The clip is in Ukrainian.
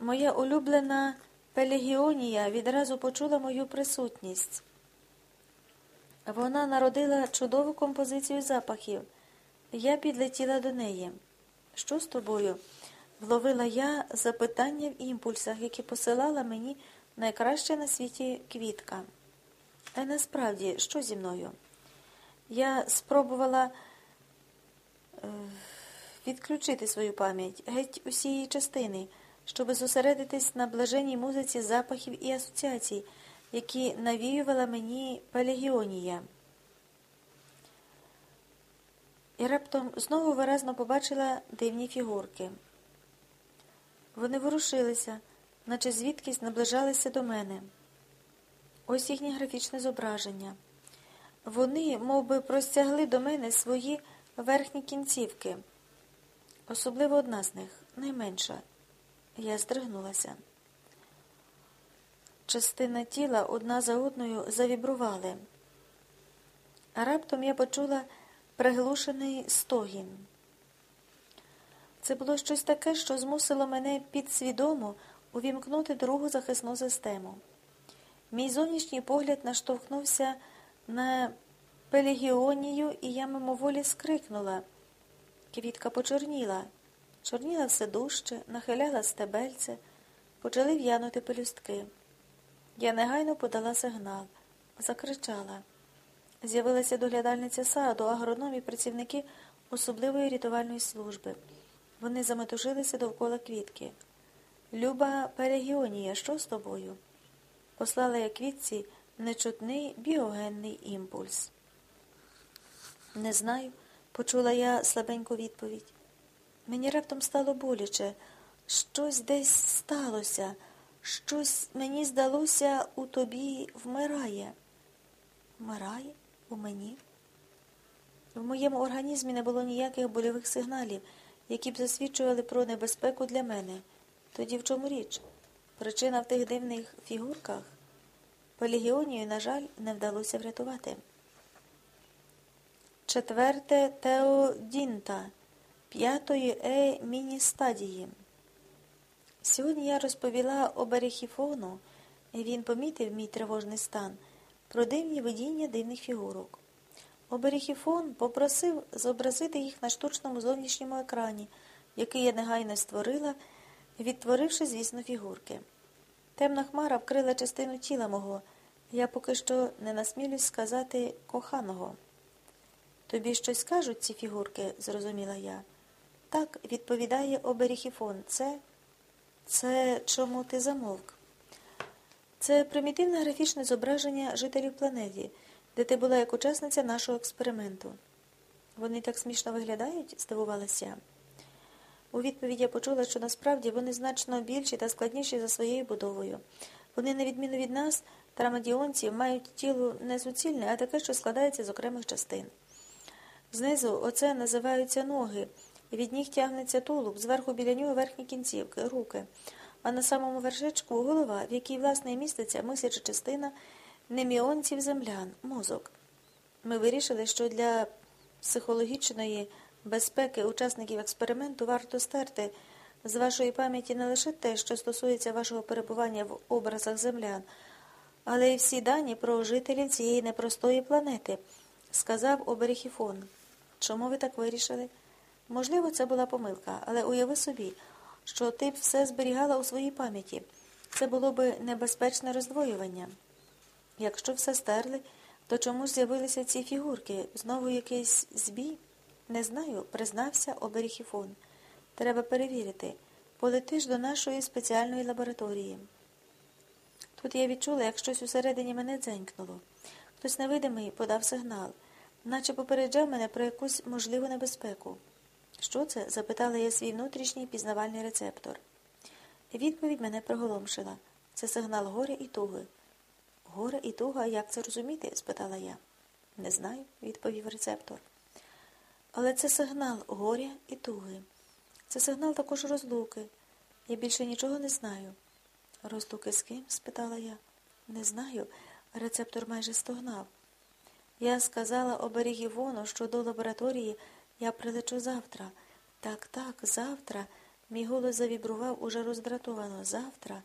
Моя улюблена Пелегіонія відразу почула мою присутність. Вона народила чудову композицію запахів. Я підлетіла до неї. Що з тобою? Вловила я запитання в імпульсах, які посилала мені найкраща на світі квітка. А насправді, що зі мною? Я спробувала е, відключити свою пам'ять, геть усі її частини, щоб зосередитись на блаженній музиці запахів і асоціацій, які навіювала мені Палегіонія. І раптом знову виразно побачила дивні фігурки. Вони ворушилися, наче звідкись наближалися до мене. Ось їхнє графічне зображення. Вони мов би, простягли до мене свої верхні кінцівки. Особливо одна з них, найменша. Я здригнулася. Частина тіла одна за одною завібрували. А раптом я почула приглушений стогін. Це було щось таке, що змусило мене підсвідомо увімкнути другу захисну систему. Мій зовнішній погляд наштовхнувся на пелегіонію, і я мимоволі скрикнула. Квітка почорніла, чорніла все дужче, нахиляла стебельце, почали в'янути пелюстки. Я негайно подала сигнал, закричала. З'явилася доглядальниця саду, агроном і працівники особливої рятувальної служби. Вони заметушилися довкола квітки. Люба Перегіонія, що з тобою? Послала я квітці нечутний біогенний імпульс. Не знаю, почула я слабеньку відповідь. Мені раптом стало боляче. Щось десь сталося, щось мені здалося у тобі вмирає. Вмирає у мені? В моєму організмі не було ніяких больових сигналів, які б засвідчували про небезпеку для мене. Тоді в чому річ? Причина в тих дивних фігурках? Полігіонію, на жаль, не вдалося врятувати. Четверте Теодінта п'ятої е міні-стадії. Сьогодні я розповіла оберехіфону, і він помітив мій тривожний стан, про дивні видіння дивних фігурок. Оберехіфон попросив зобразити їх на штучному зовнішньому екрані, який я негайно створила, відтворивши, звісно, фігурки. Темна хмара вкрила частину тіла мого, я поки що не насмілюсь сказати коханого. Тобі щось кажуть ці фігурки, зрозуміла я. Так, відповідає оберіхіфон. Це Це чому ти замовк? Це примітивне графічне зображення жителів планети, де ти була як учасниця нашого експерименту. Вони так смішно виглядають? здивувалася. У відповідь я почула, що насправді вони значно більші та складніші за своєю будовою. Вони, на відміну від нас, трамадіонців, мають тіло не суцільне, а таке, що складається з окремих частин. Знизу оце називаються ноги, і від ніг тягнеться тулуб, зверху біля нього верхні кінцівки, руки, а на самому вершечку голова, в якій, власне, міститься мисяча частина неміонців землян, мозок. Ми вирішили, що для психологічної безпеки учасників експерименту варто стерти з вашої пам'яті не лише те, що стосується вашого перебування в образах землян, але й всі дані про жителів цієї непростої планети, сказав Оберіхіфон. Чому ви так вирішили? Можливо, це була помилка, але уяви собі, що ти б все зберігала у своїй пам'яті. Це було б небезпечне роздвоювання. Якщо все стерли, то чому ж з'явилися ці фігурки? Знову якийсь збій? Не знаю, признався Оберіхіфон. Треба перевірити. Полетиш до нашої спеціальної лабораторії. Тут я відчула, як щось усередині мене дзенькнуло. Хтось невидимий подав сигнал, наче попереджав мене про якусь можливу небезпеку. Що це? запитала я свій внутрішній пізнавальний рецептор. Відповідь мене приголомшила. Це сигнал горя і туги. Горе і туга, як це розуміти? спитала я. Не знаю, відповів рецептор. Але це сигнал горя і туги. Це сигнал також розлуки. Я більше нічого не знаю. Розлуки з ким? спитала я. Не знаю. Рецептор майже стогнав. Я сказала оберіг Івону, що до лабораторії я прилечу завтра. Так, так, завтра. Мій голос завібрував уже роздратовано. Завтра.